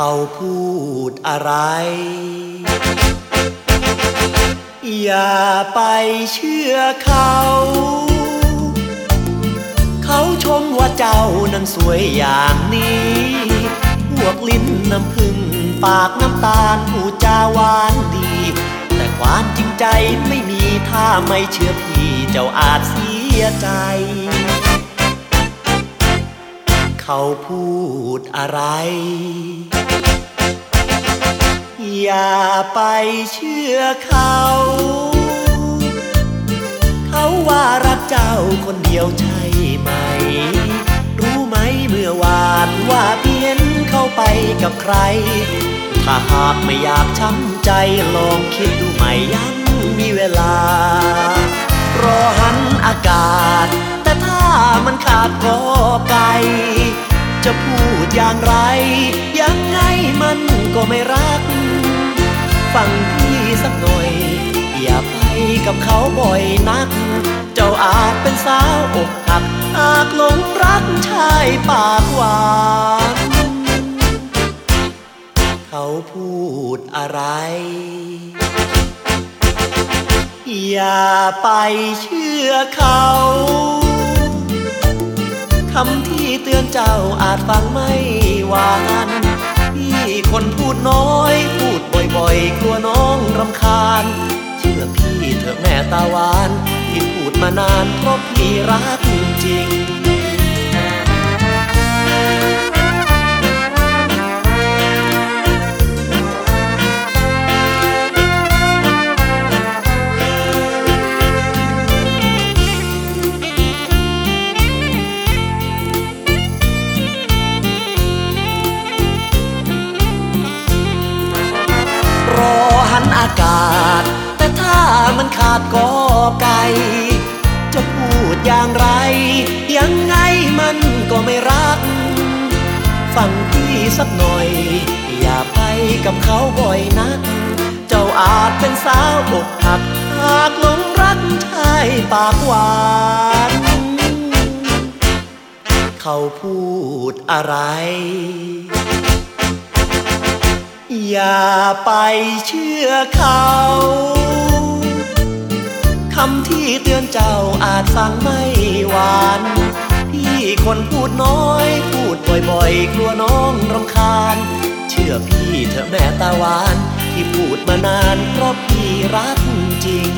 เขาพูดอะไร อย่าไปเชื่อเขา เขาชมว่าเจ้านั้นสวยอย่างนี้พวกลิ้นน้ำพึ่งปากน้ำตาลผู้จาหวานดี แต่ความจริงใจไม่มีถ้าไม่เชื่อพี่เจ้าอาจเสียใจ เขาพูดอะไร อย่าไปเชื่อเขา เขาว่ารักเจ้าคนเดียวใช่ไหม รู้ไหมเมื่อวานว่าเพี้ยนเข้าไปกับใคร ถ้าหากไม่อยากช้ำใจลองคิดดูใหม่ยังมีเวลา รอหันอากาศ แต่ถ้ามันขาดก็ไกลจะพูดอย่างไร ยังไงมันก็ไม่รัก ฟังพี่สักหน่อย อย่าไปกับเขาบ่อยนัก เจ้าอาจเป็นสาวอกหักหากหลงรักชายปากหวานเขาพูดอะไร อย่าไปเชื่อเขาคำที่เตือนเจ้าอาจฟังไม่หวานพี่คนพูดน้อย บ่อยกลัวน้องรำคาญ เชื่อพี่เถอะแม่ตาหวาน ที่พูดมานานเพราะพี่รักจริงากาศ แต่ถ้ามันขาดก็ไกลจะพูดอย่างไร ยังไงมันก็ไม่รัก ฟังพี่สักหน่อย อย่าไปกับเขาบ่อยนัก เจ้าอาจเป็นสาวอกหัก หากหลงรักชายปากหวานเขาพูดอะไร อย่าไปเชื่อเขา คำที่เตือนเจ้าอาจฟังไม่หวาน พี่คนพูดน้อย พูดบ่อยๆ กลัวน้องรำคาญ เชื่อพี่เถอะแม่ตาหวาน ที่พูดมานานเพราะพี่รักจริง